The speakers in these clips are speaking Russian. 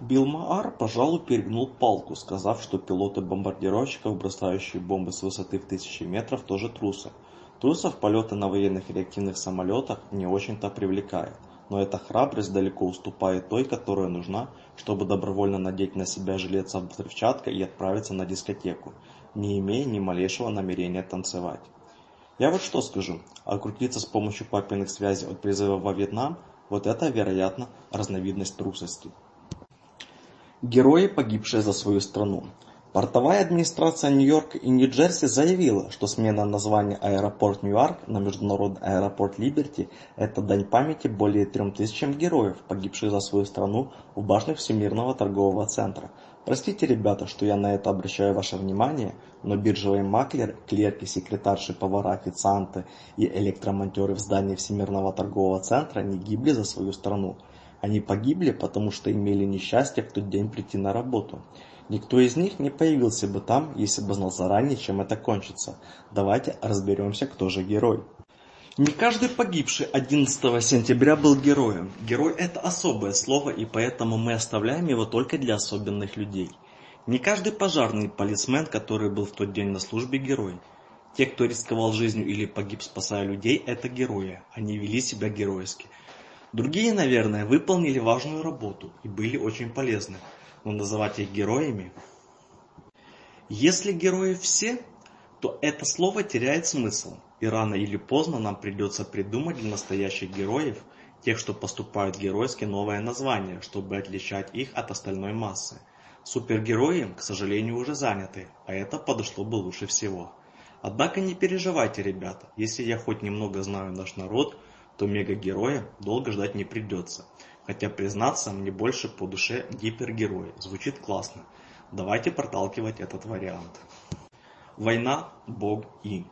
Билмаар пожалуй, перегнул палку, сказав, что пилоты бомбардировщиков, бросающие бомбы с высоты в тысячи метров, тоже трусы. Трусов полеты на военных реактивных самолетах не очень-то привлекает, но эта храбрость далеко уступает той, которая нужна, чтобы добровольно надеть на себя жилет со взрывчаткой и отправиться на дискотеку, не имея ни малейшего намерения танцевать. Я вот что скажу, окрутиться с помощью папиных связей от призыва во Вьетнам – вот это, вероятно, разновидность трусости. Герои, погибшие за свою страну. Портовая администрация Нью-Йорка и Нью-Джерси заявила, что смена названия аэропорт Нью-Йорк на международный аэропорт Либерти – это дань памяти более 3000 героев, погибших за свою страну в башнях Всемирного торгового центра. Простите, ребята, что я на это обращаю ваше внимание, но биржевые маклеры, клерки, секретарши, повара, официанты и электромонтеры в здании Всемирного торгового центра не гибли за свою страну – они погибли, потому что имели несчастье в тот день прийти на работу. Никто из них не появился бы там, если бы знал заранее, чем это кончится. Давайте разберемся, кто же герой. Не каждый погибший 11 сентября был героем. Герой – это особое слово, и поэтому мы оставляем его только для особенных людей. Не каждый пожарный полисмен, который был в тот день на службе, герой. Те, кто рисковал жизнью или погиб, спасая людей, это герои. Они вели себя геройски. Другие, наверное, выполнили важную работу и были очень полезны, но называть их героями... Если герои все, то это слово теряет смысл, и рано или поздно нам придется придумать для настоящих героев, тех, что поступают геройски, новое название, чтобы отличать их от остальной массы. Супергерои, к сожалению, уже заняты, а это подошло бы лучше всего. Однако не переживайте, ребята, если я хоть немного знаю наш народ, то мегагероя долго ждать не придется. Хотя, признаться, мне больше по душе гипергерой. Звучит классно. Давайте проталкивать этот вариант. Война, Бог и.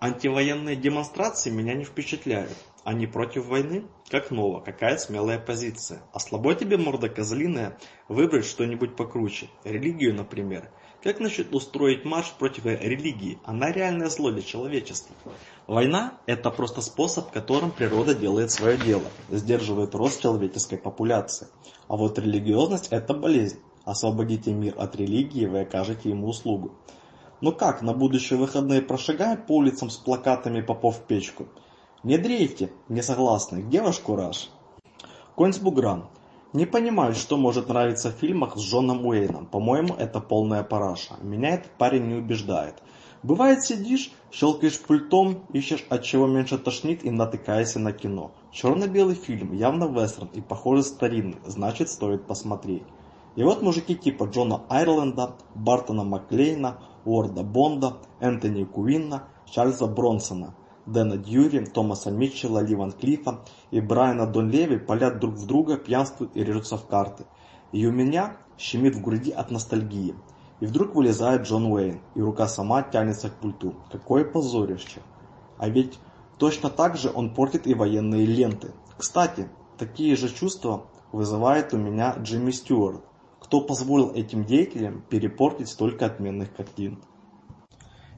Антивоенные демонстрации меня не впечатляют. Они против войны? Как ново, какая смелая позиция. А слабо тебе, морда козлиная, выбрать что-нибудь покруче. Религию, например. Как насчет устроить марш против религии? Она реальное зло для человечества. Война – это просто способ, которым природа делает свое дело, сдерживает рост человеческой популяции. А вот религиозность – это болезнь. Освободите мир от религии, вы окажете ему услугу. Ну как, на будущие выходные прошагаем по улицам с плакатами «Попов в печку»? Не дрейте, не согласны, где ваш кураж? Конь с буграм – не понимаю, что может нравиться в фильмах с Джоном Уэйном. По-моему, это полная параша. Меня этот парень не убеждает. Бывает, сидишь, щелкаешь пультом, ищешь, от чего меньше тошнит и натыкаешься на кино. Черно-белый фильм, явно вестерн и, похоже, старинный, значит, стоит посмотреть. И вот мужики типа Джона Айрленда, Бартона Маклейна, Уорда Бонда, Энтони Куинна, Чарльза Бронсона – Дэна Дьюри, Томаса Митчелла, Ливан Клифа и Брайана Донлеви палят друг в друга, пьянствуют и режутся в карты. И у меня щемит в груди от ностальгии. И вдруг вылезает Джон Уэйн, и рука сама тянется к пульту. Какое позорище! А ведь точно так же он портит и военные ленты. Кстати, такие же чувства вызывает у меня Джимми Стюарт. Кто позволил этим деятелям перепортить столько отменных картин?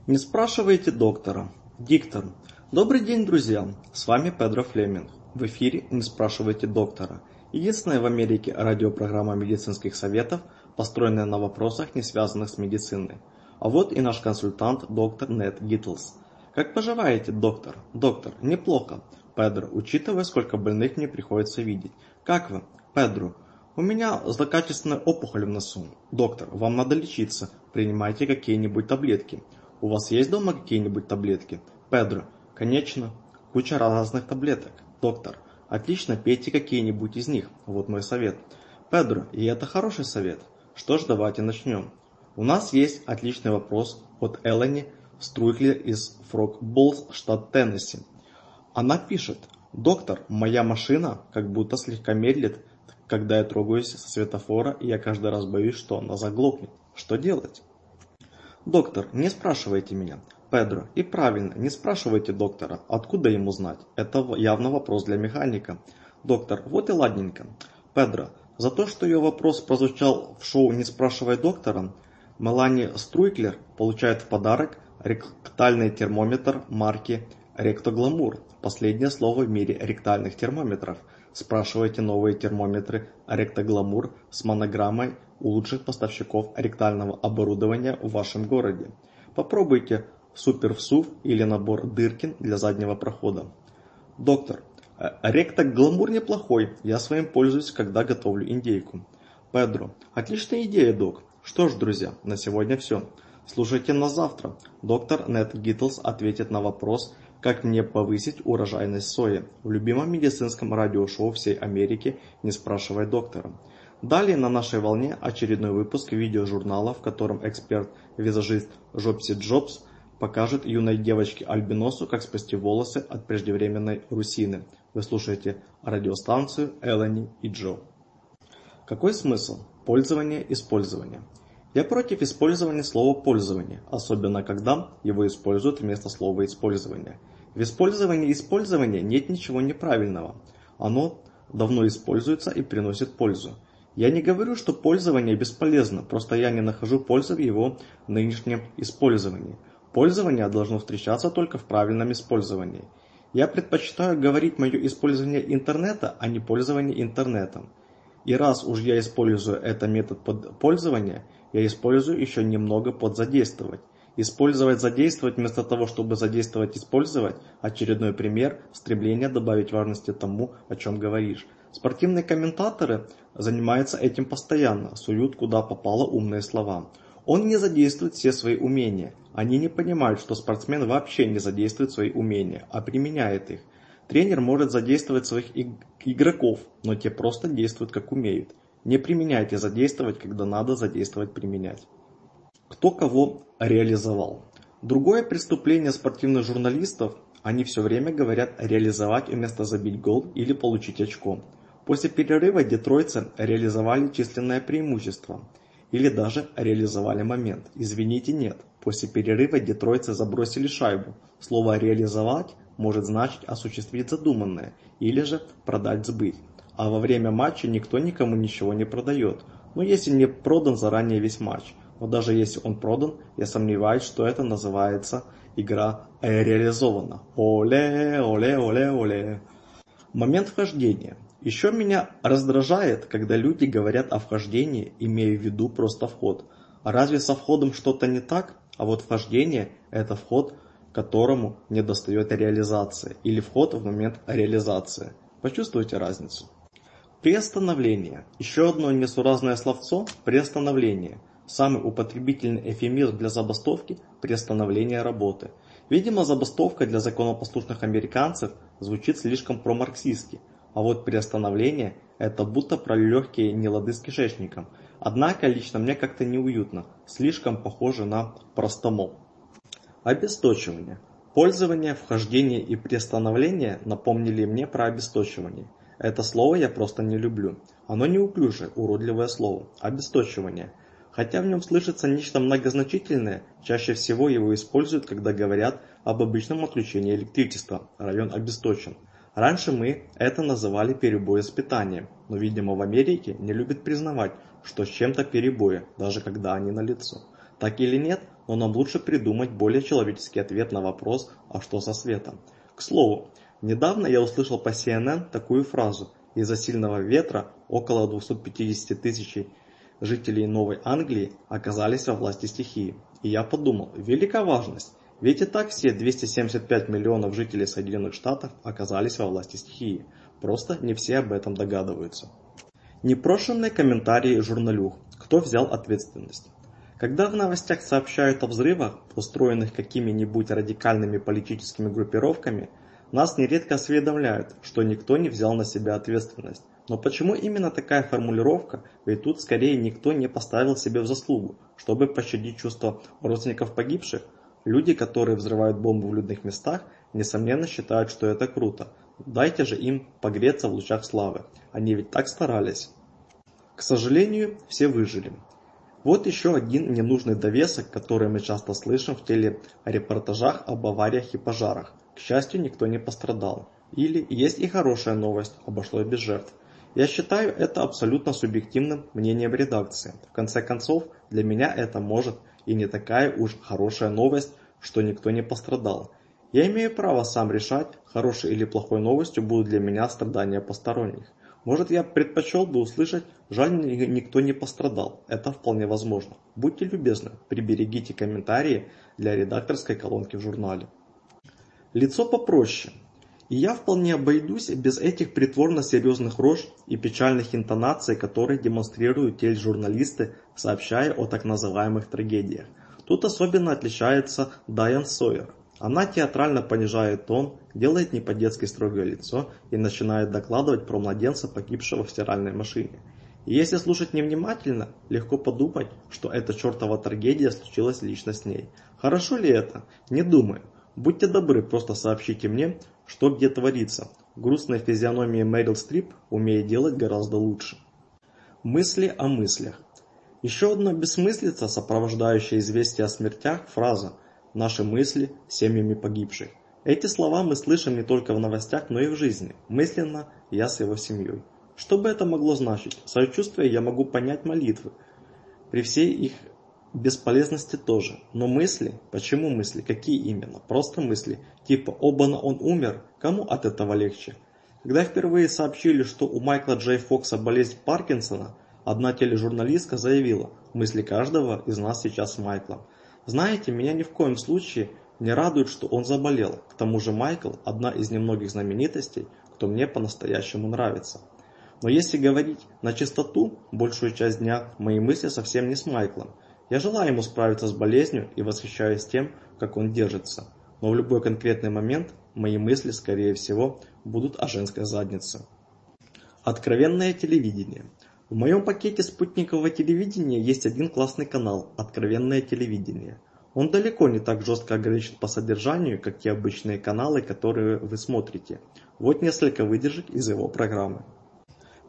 Не спрашивайте доктора. Диктор, Добрый день, друзья! С вами Педро Флеминг. В эфире «Не спрашивайте доктора» – единственная в Америке радиопрограмма медицинских советов, построенная на вопросах, не связанных с медициной. А вот и наш консультант доктор Нед Гитлс. Как поживаете, доктор? Доктор, неплохо. Педро, учитывая, сколько больных мне приходится видеть. Как вы? Педро, у меня злокачественная опухоль в носу. Доктор, вам надо лечиться. Принимайте какие-нибудь таблетки. У вас есть дома какие-нибудь таблетки? Педро, конечно. Куча разных таблеток. Доктор отлично пейте какие нибудь из них. Вот мой совет. Педро и это хороший совет. Что ж давайте начнем. У нас есть отличный вопрос от эллани струйкли из фрогболс штат теннесси. Она пишет доктор моя машина как будто слегка медлит когда я трогаюсь со светофора и я каждый раз боюсь что она заглохнет. Что делать? Доктор не спрашивайте меня. Педро. И правильно, не спрашивайте доктора, откуда ему знать. Это явно вопрос для механика. Доктор, вот и ладненько. Педро, за то, что ее вопрос прозвучал в шоу «Не спрашивай доктора», Мелани Струйклер получает в подарок ректальный термометр марки «Ректогламур». Последнее слово в мире ректальных термометров. Спрашивайте новые термометры «Ректогламур» с монограммой у лучших поставщиков ректального оборудования в вашем городе. Попробуйте супервсув или набор дыркин для заднего прохода. Доктор, э, рек-то гламур неплохой, я своим пользуюсь, когда готовлю индейку. Педро, отличная идея, док. Что ж, друзья, на сегодня все. Слушайте на завтра. Доктор Нет Гиттлс ответит на вопрос, как мне повысить урожайность сои в любимом медицинском радиошоу всей Америки, не спрашивай доктора. Далее на нашей волне очередной выпуск видеожурнала, в котором эксперт-визажист Джобси Джобс покажет юной девочке Альбиносу, как спасти волосы от преждевременной русины. Вы слушаете радиостанцию Элани и Джо. Какой смысл? Пользование, использование. Я против использования слова «пользование», особенно когда его используют вместо слова «использование». В использовании использования нет ничего неправильного. Оно давно используется и приносит пользу. Я не говорю, что пользование бесполезно, просто я не нахожу пользы в его нынешнем использовании – Пользование должно встречаться только в правильном использовании. Я предпочитаю говорить мое использование интернета, а не пользование интернетом. И раз уж я использую этот метод под пользования, я использую еще немного под задействовать. Использовать задействовать вместо того, чтобы задействовать использовать – очередной пример стремления добавить важности тому, о чем говоришь. Спортивные комментаторы занимаются этим постоянно, суют куда попало умные слова – он не задействует все свои умения. Они не понимают, что спортсмен вообще не задействует свои умения, а применяет их. Тренер может задействовать своих игроков, но те просто действуют как умеют. Не применяйте задействовать, когда надо задействовать применять. Кто кого реализовал? Другое преступление спортивных журналистов – они все время говорят «реализовать» вместо «забить гол» или «получить очко». После перерыва детройцы реализовали численное преимущество – или даже реализовали момент. Извините, нет. После перерыва детройцы забросили шайбу. Слово «реализовать» может значить осуществить задуманное или же продать сбыть. А во время матча никто никому ничего не продает. Ну если не продан заранее весь матч. Но даже если он продан, я сомневаюсь, что это называется игра реализована. Оле, оле, оле, оле. Момент вхождения. Еще меня раздражает, когда люди говорят о вхождении, имея в виду просто вход. А Разве со входом что-то не так? А вот вхождение – это вход, которому не достает реализация, или вход в момент реализации. Почувствуйте разницу. Приостановление. Еще одно несуразное словцо – приостановление. Самый употребительный эфемизм для забастовки – приостановление работы. Видимо, забастовка для законопослушных американцев звучит слишком промарксистски – а вот перестановление – это будто про легкие нелады с кишечником. Однако лично мне как-то неуютно, слишком похоже на простомол. Обесточивание. Пользование, вхождение и приостановление напомнили мне про обесточивание. Это слово я просто не люблю. Оно неуклюже, уродливое слово. Обесточивание. Хотя в нем слышится нечто многозначительное, чаще всего его используют, когда говорят об обычном отключении электричества. Район обесточен. Раньше мы это называли перебои с питанием, но, видимо, в Америке не любят признавать, что с чем-то перебои, даже когда они на лицо. Так или нет, но нам лучше придумать более человеческий ответ на вопрос «А что со светом?». К слову, недавно я услышал по CNN такую фразу «Из-за сильного ветра около 250 тысяч жителей Новой Англии оказались во власти стихии». И я подумал, велика важность, ведь и так все 275 миллионов жителей Соединенных Штатов оказались во власти стихии. Просто не все об этом догадываются. Непрошенные комментарии журналюх. Кто взял ответственность? Когда в новостях сообщают о взрывах, устроенных какими-нибудь радикальными политическими группировками, нас нередко осведомляют, что никто не взял на себя ответственность. Но почему именно такая формулировка, ведь тут скорее никто не поставил себе в заслугу, чтобы пощадить чувства родственников погибших, Люди, которые взрывают бомбы в людных местах, несомненно считают, что это круто. Дайте же им погреться в лучах славы. Они ведь так старались. К сожалению, все выжили. Вот еще один ненужный довесок, который мы часто слышим в телерепортажах об авариях и пожарах. К счастью, никто не пострадал. Или есть и хорошая новость, обошлось без жертв. Я считаю это абсолютно субъективным мнением редакции. В конце концов, для меня это может и не такая уж хорошая новость, что никто не пострадал. Я имею право сам решать, хорошей или плохой новостью будут для меня страдания посторонних. Может, я предпочел бы услышать, жаль, никто не пострадал. Это вполне возможно. Будьте любезны, приберегите комментарии для редакторской колонки в журнале. Лицо попроще, и я вполне обойдусь без этих притворно-серьезных рож и печальных интонаций, которые демонстрируют тель журналисты, сообщая о так называемых трагедиях. Тут особенно отличается Дайан Сойер. Она театрально понижает тон, делает не по-детски строгое лицо и начинает докладывать про младенца, погибшего в стиральной машине. И если слушать невнимательно, легко подумать, что эта чертова трагедия случилась лично с ней. Хорошо ли это? Не думаю. Будьте добры, просто сообщите мне, что где творится? Грустная физиономия Мэрил Стрип умеет делать гораздо лучше. Мысли о мыслях. Еще одна бессмыслица, сопровождающая известие о смертях, фраза «Наши мысли семьями погибших». Эти слова мы слышим не только в новостях, но и в жизни. Мысленно «я с его семьей». Что бы это могло значить? Сочувствие я могу понять молитвы. При всей их бесполезности тоже. Но мысли, почему мысли, какие именно? Просто мысли, типа «Обана, он умер», кому от этого легче? Когда впервые сообщили, что у Майкла Джей Фокса болезнь Паркинсона, одна тележурналистка заявила «Мысли каждого из нас сейчас с Майклом». Знаете, меня ни в коем случае не радует, что он заболел. К тому же Майкл – одна из немногих знаменитостей, кто мне по-настоящему нравится. Но если говорить на чистоту, большую часть дня мои мысли совсем не с Майклом – я желаю ему справиться с болезнью и восхищаюсь тем, как он держится. Но в любой конкретный момент мои мысли, скорее всего, будут о женской заднице. Откровенное телевидение. В моем пакете спутникового телевидения есть один классный канал «Откровенное телевидение». Он далеко не так жестко ограничен по содержанию, как те обычные каналы, которые вы смотрите. Вот несколько выдержек из его программы.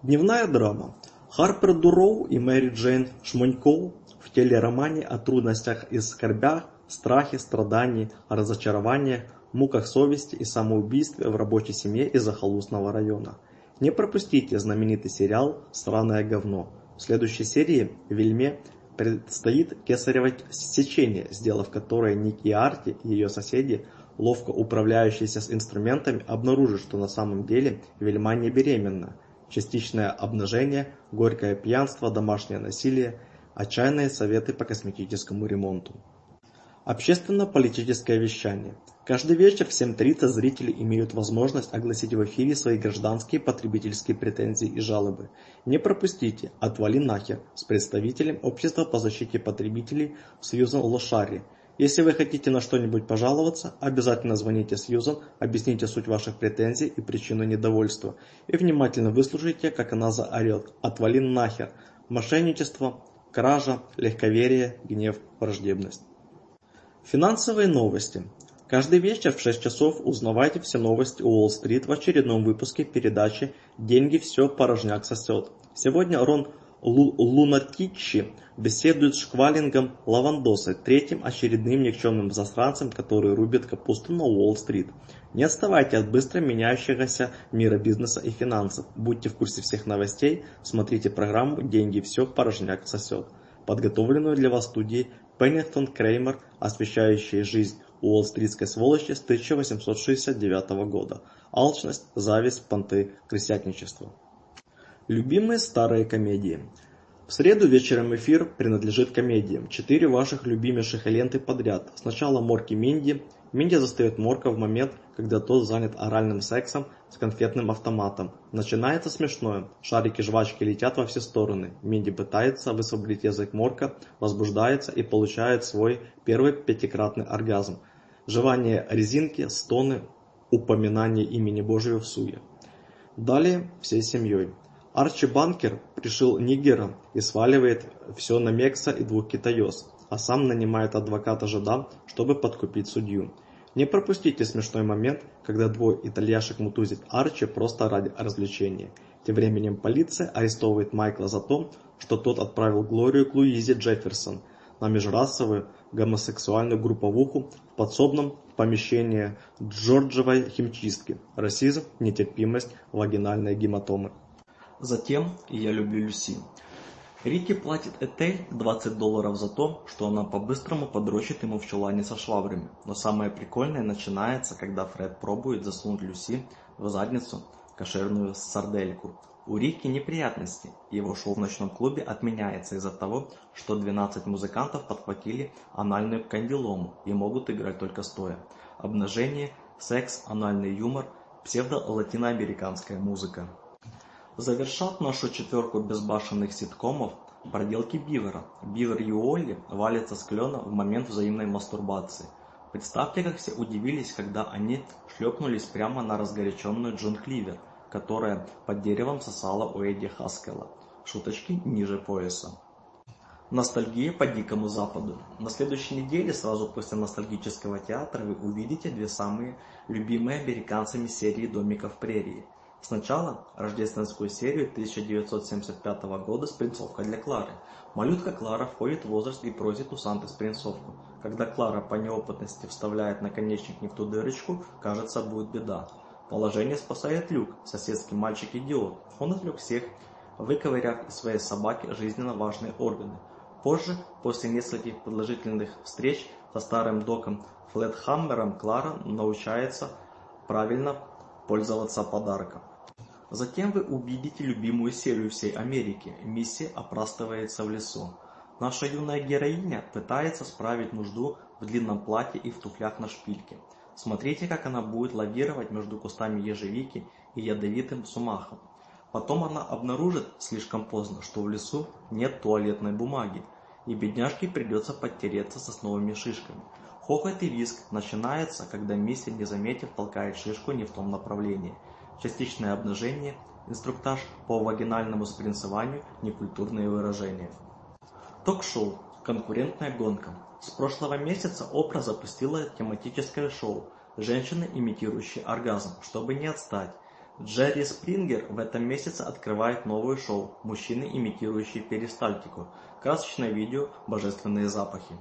Дневная драма. Харпер Дуроу и Мэри Джейн Шмонько телеромане о трудностях и скорбях, страхе, страдании, разочарованиях, муках совести и самоубийстве в рабочей семье из захолустного района. Не пропустите знаменитый сериал «Сраное говно». В следующей серии Вильме предстоит кесаревать сечение, сделав которое Ник и Арти и ее соседи, ловко управляющиеся с инструментами, обнаружат, что на самом деле Вильма не беременна. Частичное обнажение, горькое пьянство, домашнее насилие – Отчаянные советы по косметическому ремонту. Общественно-политическое вещание. Каждый вечер в 7.30 зрители имеют возможность огласить в эфире свои гражданские потребительские претензии и жалобы. Не пропустите «Отвали нахер» с представителем Общества по защите потребителей Сьюзан Лошари. Если вы хотите на что-нибудь пожаловаться, обязательно звоните Сьюзан, объясните суть ваших претензий и причину недовольства. И внимательно выслушайте, как она заорет «Отвали нахер!» Мошенничество, кража, легковерие, гнев, враждебность. Финансовые новости. Каждый вечер в 6 часов узнавайте все новости Уолл-стрит в очередном выпуске передачи «Деньги все порожняк сосет». Сегодня Рон Лу Лунатичи беседует с шквалингом Лавандосой, третьим очередным никчемным засранцем, который рубит капусту на Уолл-стрит. Не отставайте от быстро меняющегося мира бизнеса и финансов. Будьте в курсе всех новостей, смотрите программу «Деньги все в порожняк сосет», подготовленную для вас студии Пеннингтон Креймер, освещающей жизнь уолл-стритской сволочи с 1869 года. Алчность, зависть, понты, крысятничество. Любимые старые комедии. В среду вечером эфир принадлежит комедиям. Четыре ваших любимейших ленты подряд. Сначала Морки Минди. Минди застает Морка в момент, когда тот занят оральным сексом с конфетным автоматом. Начинается смешное. Шарики жвачки летят во все стороны. Минди пытается высвободить язык морка, возбуждается и получает свой первый пятикратный оргазм. Жевание резинки, стоны, упоминание имени Божьего в суе. Далее всей семьей. Арчи Банкер пришил Нигера и сваливает все на Мекса и двух китаёс, а сам нанимает адвоката Жада, чтобы подкупить судью. Не пропустите смешной момент, когда двое итальяшек мутузит Арчи просто ради развлечения. Тем временем полиция арестовывает Майкла за то, что тот отправил Глорию к Луизе Джефферсон на межрасовую гомосексуальную групповуху в подсобном помещении Джорджевой химчистки «Расизм, нетерпимость, вагинальные гематомы». Затем «Я люблю Люси» Рики платит Этель 20 долларов за то, что она по-быстрому подрочит ему в чулане со швабрами. Но самое прикольное начинается, когда Фред пробует засунуть Люси в задницу кошерную сардельку. У Рики неприятности. Его шоу в ночном клубе отменяется из-за того, что 12 музыкантов подхватили анальную кандилому и могут играть только стоя. Обнажение, секс, анальный юмор, псевдо-латиноамериканская музыка завершат нашу четверку безбашенных ситкомов проделки Бивера. Бивер и Уолли валятся с клена в момент взаимной мастурбации. Представьте, как все удивились, когда они шлепнулись прямо на разгоряченную Джон Кливер, которая под деревом сосала у Эдди Хаскела. Шуточки ниже пояса. Ностальгия по Дикому Западу. На следующей неделе, сразу после ностальгического театра, вы увидите две самые любимые американцами серии «Домиков прерии» Сначала рождественскую серию 1975 года с «Принцовкой для Клары». Малютка Клара входит в возраст и просит у Санты с принцовку. Когда Клара по неопытности вставляет наконечник не в ту дырочку, кажется, будет беда. Положение спасает Люк, соседский мальчик-идиот. Он отвлек всех, выковыряв из своей собаки жизненно важные органы. Позже, после нескольких продолжительных встреч со старым доком Флетхаммером, Клара научается правильно пользоваться подарком. Затем вы убедите любимую серию всей Америки. Миссия опростывается в лесу. Наша юная героиня пытается справить нужду в длинном платье и в туфлях на шпильке. Смотрите, как она будет лавировать между кустами ежевики и ядовитым сумахом. Потом она обнаружит слишком поздно, что в лесу нет туалетной бумаги, и бедняжке придется подтереться сосновыми шишками. Хохот и виск начинается, когда миссия не заметив, толкает шишку не в том направлении – частичное обнажение, инструктаж по вагинальному спринцеванию, некультурные выражения. Ток-шоу «Конкурентная гонка». С прошлого месяца ОПРА запустила тематическое шоу «Женщины, имитирующие оргазм, чтобы не отстать». Джерри Спрингер в этом месяце открывает новое шоу «Мужчины, имитирующие перистальтику», красочное видео «Божественные запахи».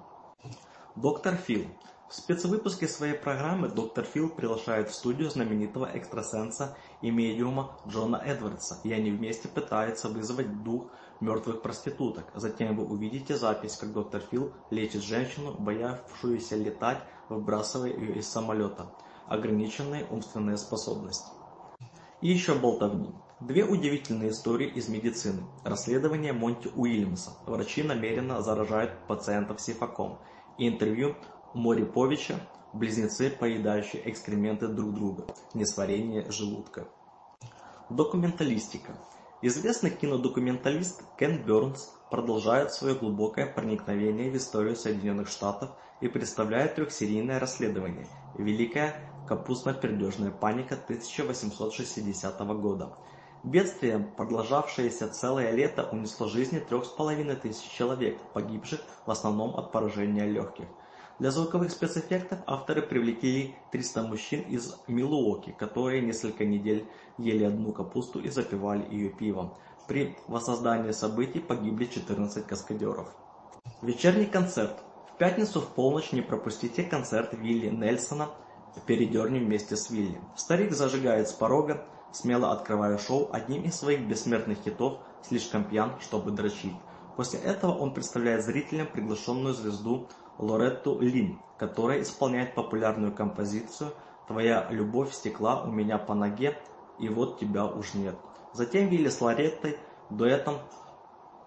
Доктор Фил в спецвыпуске своей программы доктор Фил приглашает в студию знаменитого экстрасенса и медиума Джона Эдвардса, и они вместе пытаются вызвать дух мертвых проституток. Затем вы увидите запись, как доктор Фил лечит женщину, боявшуюся летать, выбрасывая ее из самолета. Ограниченные умственные способности. И еще болтовни. Две удивительные истории из медицины. Расследование Монти Уильямса. Врачи намеренно заражают пациентов сифаком. И интервью Мореповича близнецы, поедающие экскременты друг друга, несварение желудка. Документалистика. Известный кинодокументалист Кен Бернс продолжает свое глубокое проникновение в историю Соединенных Штатов и представляет трехсерийное расследование «Великая капустно-пердежная паника 1860 года». Бедствие, продолжавшееся целое лето, унесло жизни трех с половиной тысяч человек, погибших в основном от поражения легких – для звуковых спецэффектов авторы привлекли 300 мужчин из Милуоки, которые несколько недель ели одну капусту и запивали ее пивом. При воссоздании событий погибли 14 каскадеров. Вечерний концерт. В пятницу в полночь не пропустите концерт Вилли Нельсона передерни вместе с Вилли». Старик зажигает с порога, смело открывая шоу одним из своих бессмертных хитов «Слишком пьян, чтобы дрочить». После этого он представляет зрителям приглашенную звезду Лоретту Лин, которая исполняет популярную композицию «Твоя любовь стекла у меня по ноге, и вот тебя уж нет». Затем Вилли с Лореттой дуэтом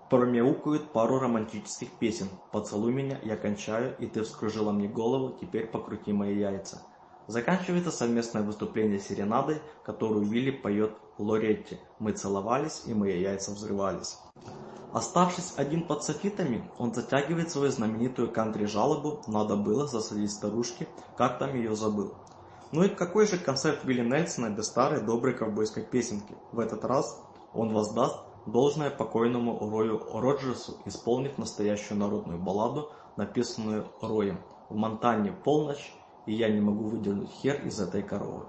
промяукают пару романтических песен «Поцелуй меня, я кончаю, и ты вскружила мне голову, теперь покрути мои яйца». Заканчивается совместное выступление серенады, которую Вилли поет Лоретте «Мы целовались, и мои яйца взрывались». Оставшись один под софитами, он затягивает свою знаменитую кантри-жалобу «Надо было засадить старушки, как там ее забыл». Ну и какой же концерт Вилли Нельсона без старой доброй ковбойской песенки? В этот раз он воздаст должное покойному Рою Роджерсу, исполнив настоящую народную балладу, написанную Роем «В Монтане полночь, и я не могу выдернуть хер из этой коровы».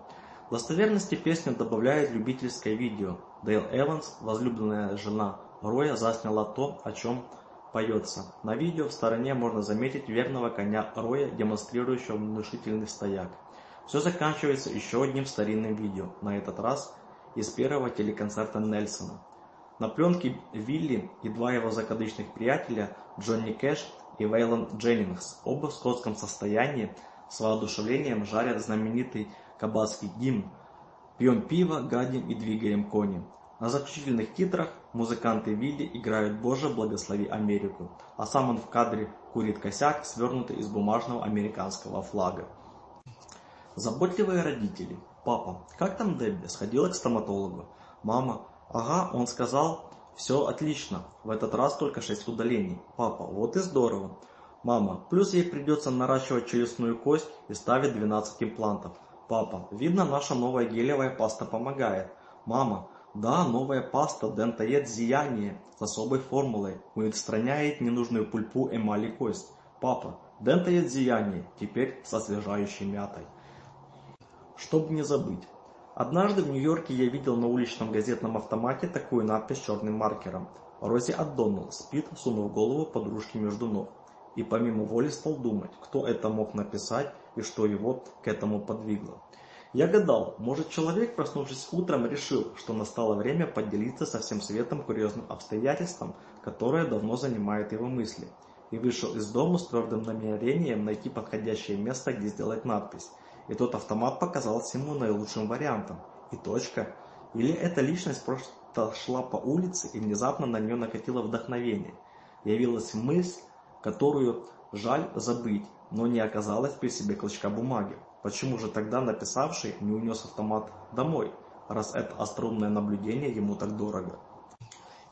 Достоверности песня добавляет любительское видео. Дейл Эванс, возлюбленная жена Роя засняло то, о чем поется. На видео в стороне можно заметить верного коня Роя, демонстрирующего внушительный стояк. Все заканчивается еще одним старинным видео, на этот раз из первого телеконцерта Нельсона. На пленке Вилли и два его закадычных приятеля Джонни Кэш и Вейлон Дженнингс, оба в скотском состоянии, с воодушевлением жарят знаменитый кабацкий гимн «Пьем пиво, гадим и двигаем кони». На заключительных титрах Музыканты Вилли играют «Боже, благослови Америку», а сам он в кадре курит косяк, свернутый из бумажного американского флага. Заботливые родители. Папа, как там Дебби? Сходила к стоматологу. Мама, ага, он сказал, все отлично, в этот раз только 6 удалений. Папа, вот и здорово. Мама, плюс ей придется наращивать челюстную кость и ставить 12 имплантов. Папа, видно, наша новая гелевая паста помогает. Мама, да, новая паста дентает зияние с особой формулой. Он ненужную пульпу, эмаль и кость. Папа, дентает зияние, теперь со освежающей мятой. Чтобы не забыть. Однажды в Нью-Йорке я видел на уличном газетном автомате такую надпись черным маркером. Рози Аддоннелл спит, сунув голову подружке между ног. И помимо воли стал думать, кто это мог написать и что его к этому подвигло. Я гадал, может, человек, проснувшись утром, решил, что настало время поделиться со всем светом курьезным обстоятельством, которое давно занимает его мысли, и вышел из дома с твердым намерением найти подходящее место, где сделать надпись. И тот автомат показался ему наилучшим вариантом. И точка. Или эта личность просто шла по улице, и внезапно на нее накатило вдохновение. Явилась мысль, которую жаль забыть, но не оказалось при себе клочка бумаги. Почему же тогда написавший не унес автомат домой, раз это остроумное наблюдение ему так дорого?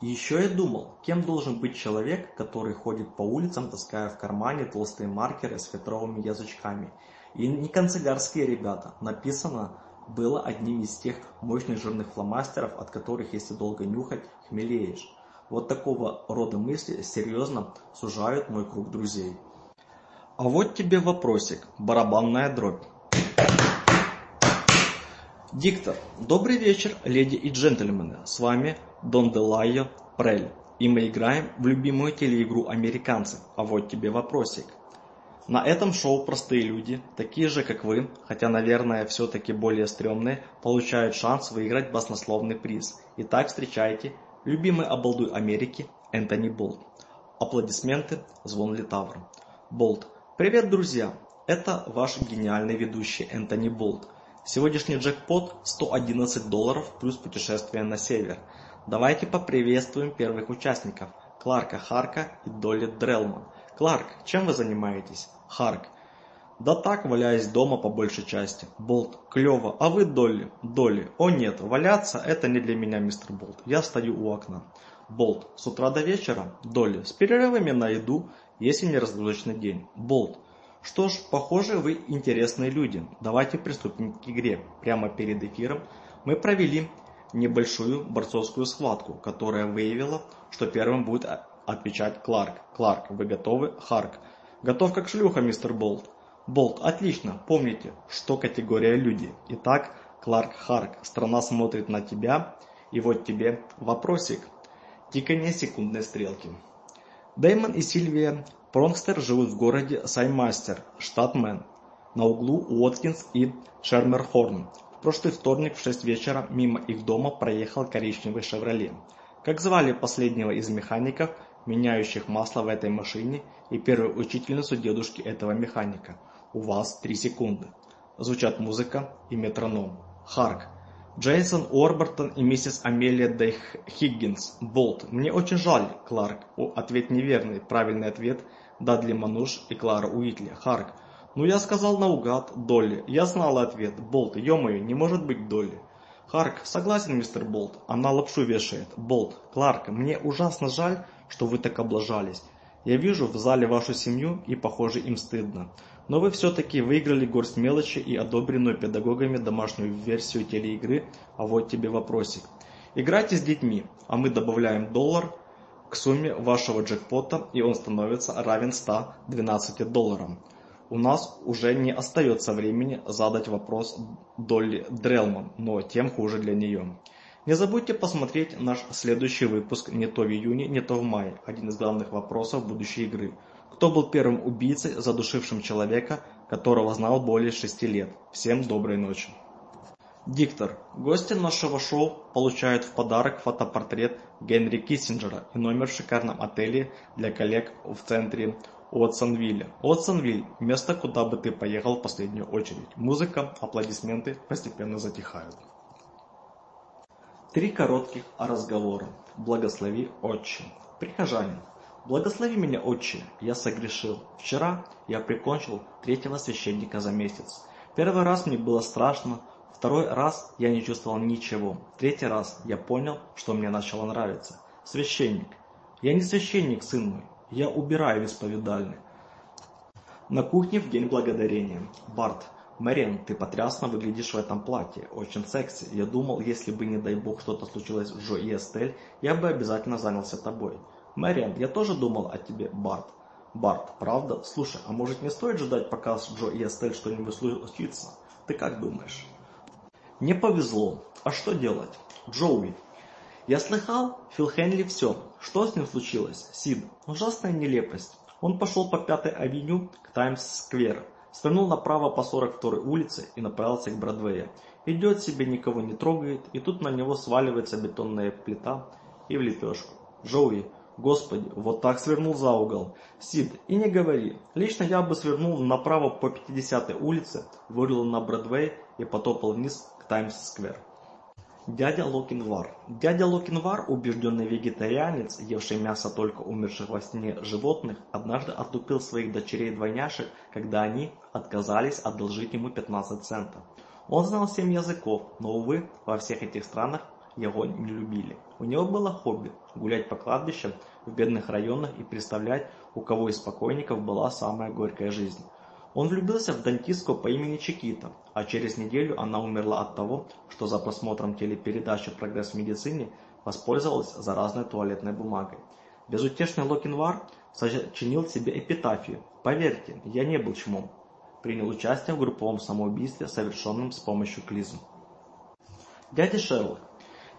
Еще я думал, кем должен быть человек, который ходит по улицам, таская в кармане толстые маркеры с фетровыми язычками. И не канцелярские ребята. Написано было одним из тех мощных жирных фломастеров, от которых, если долго нюхать, хмелеешь. Вот такого рода мысли серьезно сужают мой круг друзей. А вот тебе вопросик, барабанная дробь. Диктор, добрый вечер, леди и джентльмены. С вами Дон Делайо Прель. И мы играем в любимую телеигру американцы. А вот тебе вопросик. На этом шоу простые люди, такие же, как вы, хотя, наверное, все-таки более стрёмные, получают шанс выиграть баснословный приз. Итак, встречайте любимый обалдуй Америки Энтони Болт. Аплодисменты, звон литавра. Болт. Привет, друзья! Это ваш гениальный ведущий Энтони Болт – Сегодняшний джекпот – 111 долларов плюс путешествие на север. Давайте поприветствуем первых участников – Кларка Харка и Долли Дрелман. Кларк, чем вы занимаетесь? Харк. Да так, валяюсь дома по большей части. Болт. Клево. А вы, Долли? Долли. О нет, валяться – это не для меня, мистер Болт. Я стою у окна. Болт. С утра до вечера? Долли. С перерывами на еду, если не разгрузочный день. Болт. Что ж, похоже, вы интересные люди. Давайте приступим к игре. Прямо перед эфиром мы провели небольшую борцовскую схватку, которая выявила, что первым будет отвечать Кларк. Кларк, вы готовы? Харк. Готов как шлюха, мистер Болт. Болт, отлично. Помните, что категория люди. Итак, Кларк Харк, страна смотрит на тебя, и вот тебе вопросик. Тикание секундной стрелки. Дэймон и Сильвия Пронстер живут в городе Саймастер, штат Мэн, на углу Уоткинс и Шермерхорн. В прошлый вторник в 6 вечера мимо их дома проехал коричневый «Шевроле». Как звали последнего из механиков, меняющих масло в этой машине, и первую учительницу дедушки этого механика? У вас 3 секунды. Звучат музыка и метроном. Харк. Джейсон Орбертон и миссис Амелия Д. Хиггинс. Болт. Мне очень жаль, Кларк. О, ответ неверный. Правильный ответ – дадли Мануш и Клара Уитли, Харк. «Ну, я сказал наугад, Долли. Я знала ответ. Болт, ё-моё, не может быть Долли». «Харк, согласен, мистер Болт. Она лапшу вешает. Болт, Кларк, мне ужасно жаль, что вы так облажались. Я вижу в зале вашу семью, и, похоже, им стыдно. Но вы все-таки выиграли горсть мелочи и одобренную педагогами домашнюю версию телеигры «А вот тебе вопросик». Играйте с детьми, а мы добавляем доллар – к сумме вашего джекпота, и он становится равен 112 долларам. У нас уже не остается времени задать вопрос Долли Дрелман, но тем хуже для нее. Не забудьте посмотреть наш следующий выпуск не то в июне, не то в мае. Один из главных вопросов будущей игры. Кто был первым убийцей, задушившим человека, которого знал более шести лет? Всем доброй ночи. Диктор, гости нашего шоу получают в подарок фотопортрет Генри Киссинджера и номер в шикарном отеле для коллег в центре Уотсонвилля. Уотсонвиль – место, куда бы ты поехал в последнюю очередь. Музыка, аплодисменты постепенно затихают. Три коротких разговора. Благослови, отче. Прихожанин, благослови меня, отче, я согрешил. Вчера я прикончил третьего священника за месяц. Первый раз мне было страшно, Второй раз я не чувствовал ничего. Третий раз я понял, что мне начало нравиться. Священник. Я не священник, сын мой. Я убираю исповедальный. На кухне в День Благодарения. Барт. Мэриан, ты потрясно выглядишь в этом платье. Очень секси. Я думал, если бы, не дай бог, что-то случилось с Джо и Эстель, я бы обязательно занялся тобой. Мэриан, я тоже думал о тебе, Барт. Барт, правда? Слушай, а может не стоит ждать, пока с Джо и Эстель что-нибудь случится? Ты как думаешь? Не повезло. А что делать? Джоуи. Я слыхал, Фил Хенли все. Что с ним случилось? Сид. Ужасная нелепость. Он пошел по Пятой авеню к Таймс-сквер. Свернул направо по 42-й улице и направился к Бродвее. Идет себе, никого не трогает, и тут на него сваливается бетонная плита и в лепешку. Джоуи. Господи, вот так свернул за угол. Сид, и не говори. Лично я бы свернул направо по 50-й улице, вырвал на Бродвей и потопал вниз Таймс-сквер. Дядя Локинвар. Дядя Локинвар, убежденный вегетарианец, евший мясо только умерших во сне животных, однажды отупил своих дочерей-двойняшек, когда они отказались одолжить ему 15 центов. Он знал семь языков, но, увы, во всех этих странах его не любили. У него было хобби – гулять по кладбищам в бедных районах и представлять, у кого из покойников была самая горькая жизнь. Он влюбился в дантистку по имени Чикита, а через неделю она умерла от того, что за просмотром телепередачи «Прогресс в медицине» воспользовалась заразной туалетной бумагой. Безутешный Локинвар сочинил себе эпитафию «Поверьте, я не был чмом». Принял участие в групповом самоубийстве, совершенном с помощью клизм. Дядя Шерлок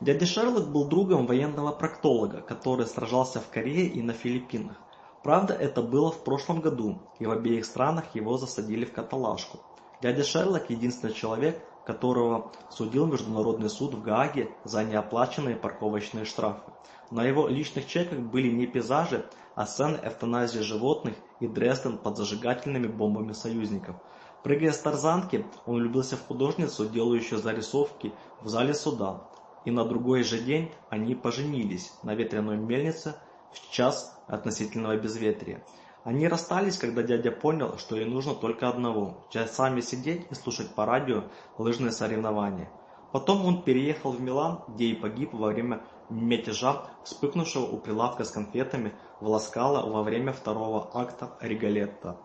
Дядя Шерлок был другом военного проктолога, который сражался в Корее и на Филиппинах. Правда, это было в прошлом году, и в обеих странах его засадили в каталажку. Дядя Шерлок – единственный человек, которого судил Международный суд в Гааге за неоплаченные парковочные штрафы. На его личных чеках были не пейзажи, а сцены эвтаназии животных и Дрезден под зажигательными бомбами союзников. Прыгая с тарзанки, он влюбился в художницу, делающую зарисовки в зале суда. И на другой же день они поженились на ветряной мельнице – в час относительного безветрия. Они расстались, когда дядя понял, что ей нужно только одного – часами сидеть и слушать по радио лыжные соревнования. Потом он переехал в Милан, где и погиб во время мятежа, вспыхнувшего у прилавка с конфетами в Ласкало во время второго акта Ригалетта.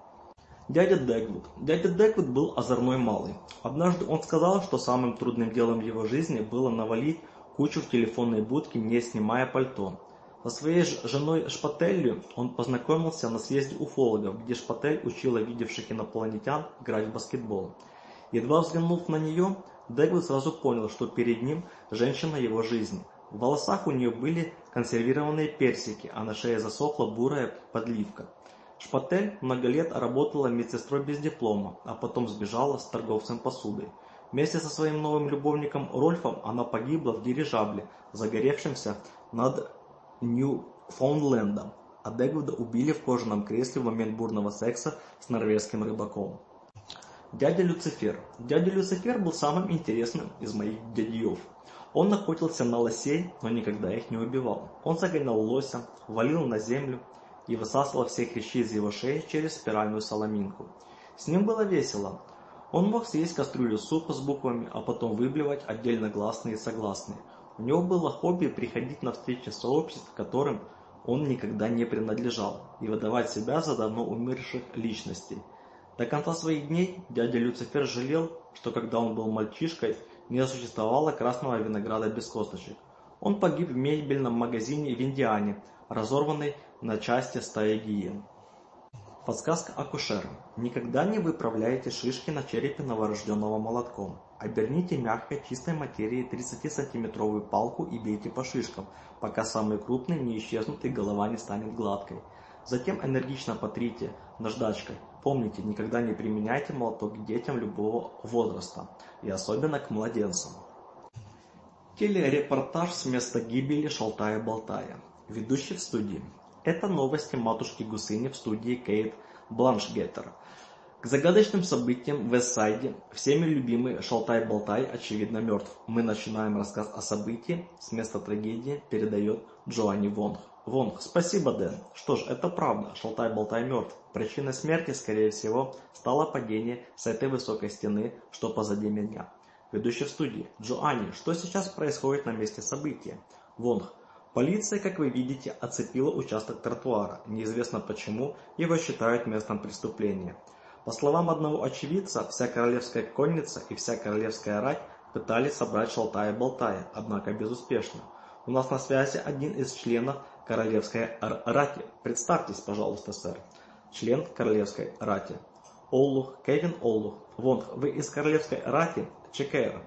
Дядя Дегвуд. Дядя Дегвуд был озорной малый. Однажды он сказал, что самым трудным делом его жизни было навалить кучу в телефонной будке, не снимая пальто. Со своей женой Шпателью он познакомился на съезде уфологов, где Шпатель учила видевших инопланетян играть в баскетбол. Едва взглянув на нее, Дегл сразу понял, что перед ним женщина его жизни. В волосах у нее были консервированные персики, а на шее засохла бурая подливка. Шпатель много лет работала медсестрой без диплома, а потом сбежала с торговцем посудой. Вместе со своим новым любовником Рольфом она погибла в дирижабле, загоревшемся над Ньюфаундленда, а Дегвуда убили в кожаном кресле в момент бурного секса с норвежским рыбаком. Дядя Люцифер. Дядя Люцифер был самым интересным из моих дядьев. Он охотился на лосей, но никогда их не убивал. Он загонял лося, валил на землю и высасывал все вещей из его шеи через спиральную соломинку. С ним было весело. Он мог съесть кастрюлю супа с буквами, а потом выблевать отдельно гласные и согласные – у него было хобби приходить на встречи сообществ, которым он никогда не принадлежал, и выдавать себя за давно умерших личностей. До конца своих дней дядя Люцифер жалел, что когда он был мальчишкой, не существовало красного винограда без косточек. Он погиб в мебельном магазине в Индиане, разорванный на части стаи гиен. Подсказка акушера. Никогда не выправляйте шишки на черепе новорожденного молотком. Оберните мягкой чистой материей 30-сантиметровую палку и бейте по шишкам, пока самые крупные не исчезнут и голова не станет гладкой. Затем энергично потрите наждачкой. Помните, никогда не применяйте молоток к детям любого возраста, и особенно к младенцам. Телерепортаж с места гибели Шалтая-Болтая. Ведущий в студии. Это новости матушки Гусыни в студии Кейт Бланшгеттер. К загадочным событиям в Эссайде, всеми любимый Шалтай-Болтай, очевидно, мертв. Мы начинаем рассказ о событии с места трагедии, передает Джоанни Вонг. Вонг, спасибо, Дэн. Что ж, это правда, Шалтай-Болтай мертв. Причиной смерти, скорее всего, стало падение с этой высокой стены, что позади меня. Ведущий в студии. Джоанни, что сейчас происходит на месте события? Вонг, Полиция, как вы видите, оцепила участок тротуара. Неизвестно почему, его считают местом преступления. По словам одного очевидца, вся королевская конница и вся королевская рать пытались собрать Шалтая-Болтая, однако безуспешно. У нас на связи один из членов королевской рати. Представьтесь, пожалуйста, сэр. Член королевской рати. Оллух, Кевин Оллух. Вон, вы из королевской рати? Чекера.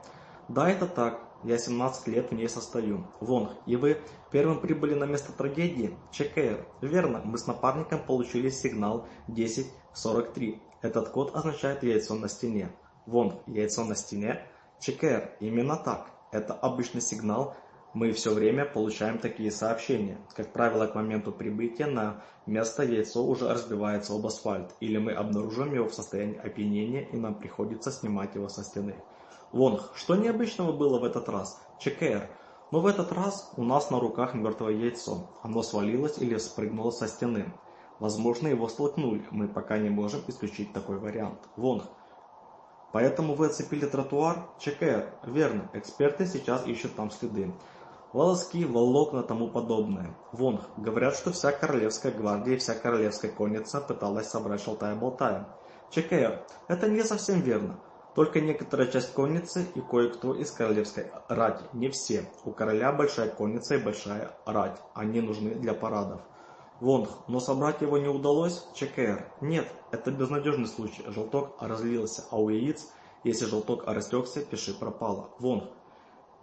Да, это так. Я 17 лет в ней состою. Вонг, и вы первым прибыли на место трагедии? ЧКР. Верно, мы с напарником получили сигнал 10.43. Этот код означает яйцо на стене. Вон, яйцо на стене. ЧКР. Именно так. Это обычный сигнал. Мы все время получаем такие сообщения. Как правило, к моменту прибытия на место яйцо уже разбивается об асфальт, или мы обнаружим его в состоянии опьянения, и нам приходится снимать его со стены. Вонг, что необычного было в этот раз? ЧКР. Но в этот раз у нас на руках мертвое яйцо. Оно свалилось или спрыгнуло со стены. Возможно, его столкнули. Мы пока не можем исключить такой вариант. Вон. Поэтому вы оцепили тротуар? ЧКР. Верно. Эксперты сейчас ищут там следы. Волоски, волокна, тому подобное. Вонг, Говорят, что вся королевская гвардия и вся королевская конница пыталась собрать шалтая-болтая. ЧКР. Это не совсем верно. Только некоторая часть конницы и кое-кто из королевской рати. Не все. У короля большая конница и большая рать. Они нужны для парадов. Вонг, но собрать его не удалось, ЧКР. Нет, это безнадежный случай. Желток разлился, а у яиц, если желток растекся, пиши пропало. Вонг.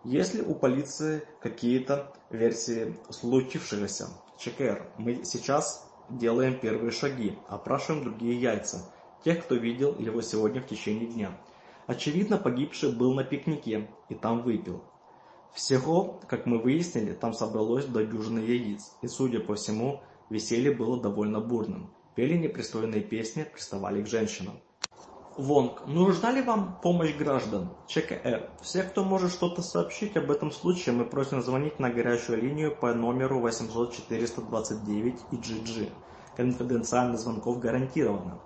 Есть ли у полиции какие-то версии случившегося? ЧКР. Мы сейчас делаем первые шаги, опрашиваем другие яйца, тех, кто видел его сегодня в течение дня. Очевидно, погибший был на пикнике и там выпил. Всего, как мы выяснили, там собралось до дюжины яиц, и, судя по всему, Веселье было довольно бурным. Пели непристойные песни, приставали к женщинам. Вонг, нужна ли вам помощь граждан? ЧКР. Все, кто может что-то сообщить об этом случае, мы просим звонить на горячую линию по номеру 800-429 и GG. Конфиденциальность звонков гарантирована.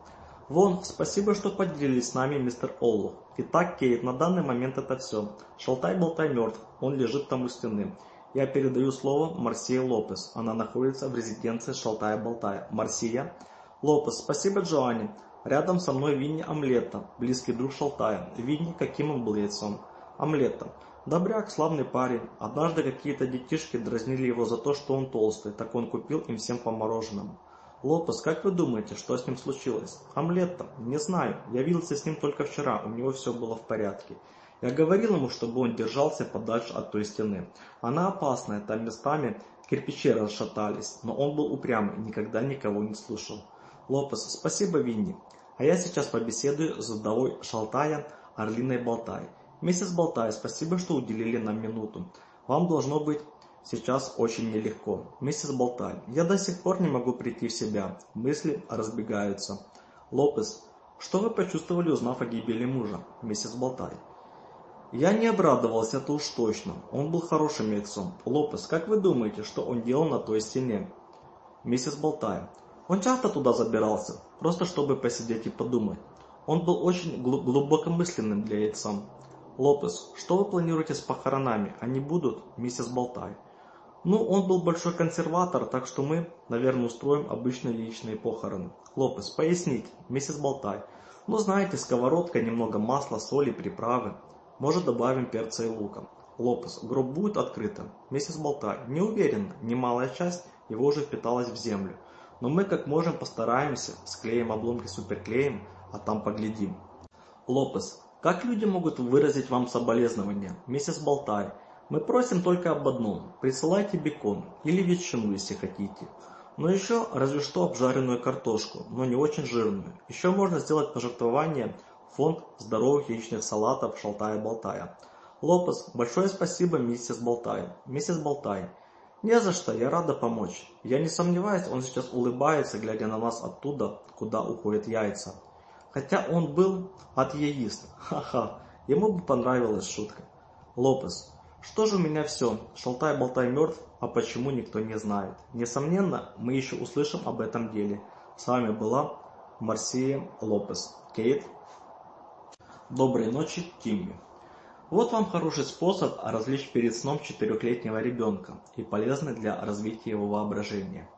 Вонг, спасибо, что поделились с нами, мистер Оллу. Итак, Кейт, на данный момент это все. Шалтай-болтай мертв, он лежит там у стены. Я передаю слово Марсии Лопес. Она находится в резиденции Шалтая-Болтая. Марсия Лопес. Спасибо, Джоанни. Рядом со мной Винни Омлетта, близкий друг Шалтая. Винни, каким он был яйцом. Омлетта. Добряк, славный парень. Однажды какие-то детишки дразнили его за то, что он толстый, так он купил им всем по мороженому. Лопес, как вы думаете, что с ним случилось? Омлетта. Не знаю. Я виделся с ним только вчера, у него все было в порядке. Я говорил ему, чтобы он держался подальше от той стены. Она опасная, там местами кирпичи расшатались, но он был упрямый и никогда никого не слушал. Лопес, спасибо, Винни. А я сейчас побеседую с вдовой Шалтая Орлиной Болтай. Миссис Болтай, спасибо, что уделили нам минуту. Вам должно быть сейчас очень нелегко. Миссис Болтай, я до сих пор не могу прийти в себя. Мысли разбегаются. Лопес, что вы почувствовали, узнав о гибели мужа? Миссис Болтай, я не обрадовался это уж точно. Он был хорошим мецом. Лопес, как вы думаете, что он делал на той стене? Миссис Болтай? Он часто туда забирался, просто чтобы посидеть и подумать. Он был очень гл глубокомысленным для яйца. Лопес, что вы планируете с похоронами? Они будут? Миссис Болтай. Ну, он был большой консерватор, так что мы, наверное, устроим обычные личные похороны. Лопес, поясните. Миссис Болтай. Ну, знаете, сковородка, немного масла, соли, приправы. Может, добавим перца и лука. Лопус. Гроб будет открытым. Вместе с. Не уверен, немалая часть его уже впиталась в землю. Но мы как можем постараемся, склеим обломки суперклеем, а там поглядим. Лопес. Как люди могут выразить вам соболезнования? Миссис Болтай. Мы просим только об одном. Присылайте бекон или ветчину, если хотите. Но еще разве что обжаренную картошку, но не очень жирную. Еще можно сделать пожертвование Фонд здоровых яичных салатов «Шалтая Болтая». Лопес, большое спасибо, миссис Болтай. Миссис Болтай, не за что, я рада помочь. Я не сомневаюсь, он сейчас улыбается, глядя на нас оттуда, куда уходят яйца. Хотя он был атеист. Ха-ха, ему бы понравилась шутка. Лопес, что же у меня все, Шалтай-болтай мертв, а почему никто не знает? Несомненно, мы еще услышим об этом деле. С вами была Марсия Лопес, Кейт доброй ночи тимми вот вам хороший способ развлечь перед сном четырехлетнего ребенка и полезный для развития его воображения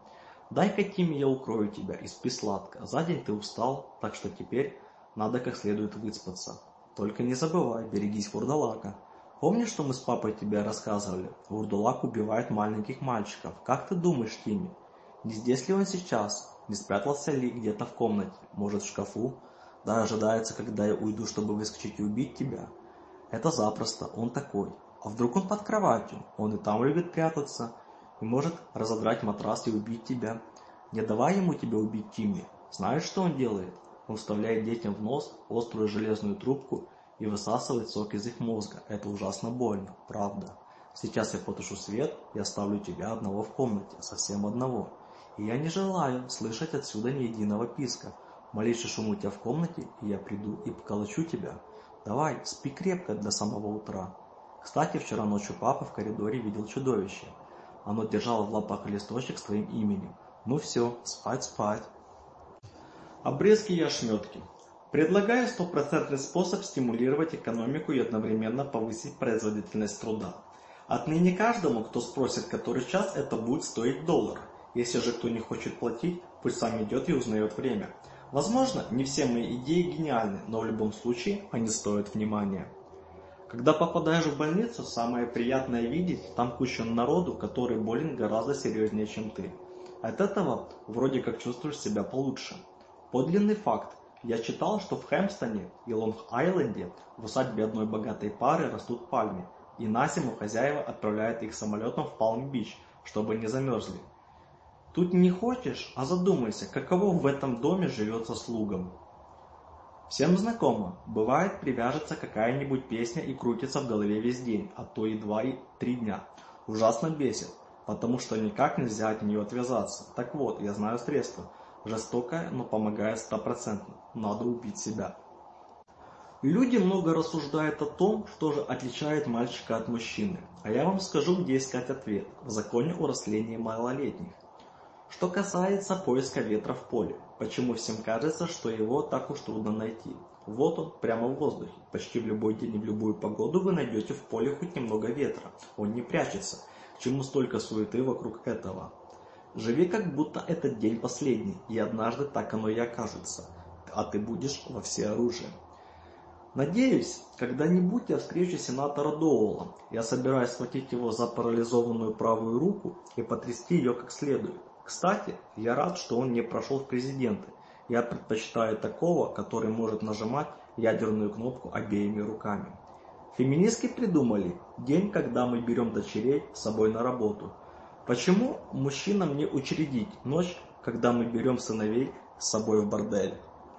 дай-ка тимми я укрою тебя и спи сладко за день ты устал так что теперь надо как следует выспаться только не забывай берегись вурдалака Помнишь, что мы с папой тебе рассказывали? Вурдулак убивает маленьких мальчиков. Как ты думаешь, Тимми? Не здесь ли он сейчас? Не спрятался ли где-то в комнате? Может, в шкафу? Да, ожидается, когда я уйду, чтобы выскочить и убить тебя. Это запросто, он такой. А вдруг он под кроватью? Он и там любит прятаться. И может разодрать матрас и убить тебя. Не давай ему тебя убить, Тимми. Знаешь, что он делает? Он вставляет детям в нос острую железную трубку и высасывает сок из их мозга. Это ужасно больно, правда. Сейчас я потушу свет и оставлю тебя одного в комнате, совсем одного. И я не желаю слышать отсюда ни единого писка. Малейший шум у тебя в комнате, и я приду и поколочу тебя. Давай, спи крепко до самого утра. Кстати, вчера ночью папа в коридоре видел чудовище. Оно держало в лапах листочек с твоим именем. Ну все, спать, спать. Обрезки и ошметки. Предлагаю стопроцентный способ стимулировать экономику и одновременно повысить производительность труда. Отныне каждому, кто спросит, который час, это будет стоить доллар. Если же кто не хочет платить, пусть сам идет и узнает время. Возможно, не все мои идеи гениальны, но в любом случае они стоят внимания. Когда попадаешь в больницу, самое приятное видеть, там куча народу, который болен гораздо серьезнее, чем ты. От этого вроде как чувствуешь себя получше. Подлинный факт. Я читал, что в Хэмпстоне и Лонг-Айленде в усадьбе одной богатой пары растут пальмы, и на зиму хозяева отправляют их самолетом в Палм-Бич, чтобы не замерзли. Тут не хочешь, а задумайся, каково в этом доме живется слугам. Всем знакомо, бывает привяжется какая-нибудь песня и крутится в голове весь день, а то и два, и три дня. Ужасно бесит, потому что никак нельзя от нее отвязаться. Так вот, я знаю средство. Жестокое, но помогает стопроцентно. Надо убить себя. Люди много рассуждают о том, что же отличает мальчика от мужчины. А я вам скажу, где искать ответ. В законе о малолетних. Что касается поиска ветра в поле, почему всем кажется, что его так уж трудно найти? Вот он, прямо в воздухе. Почти в любой день и в любую погоду вы найдете в поле хоть немного ветра. Он не прячется. К чему столько суеты вокруг этого? Живи как будто этот день последний, и однажды так оно и окажется. А ты будешь во всеоружии. Надеюсь, когда-нибудь я встречу сенатора Доула. Я собираюсь схватить его за парализованную правую руку и потрясти ее как следует. Кстати, я рад, что он не прошел в президенты. Я предпочитаю такого, который может нажимать ядерную кнопку обеими руками. Феминистки придумали день, когда мы берем дочерей с собой на работу. Почему мужчинам не учредить ночь, когда мы берем сыновей с собой в бордель?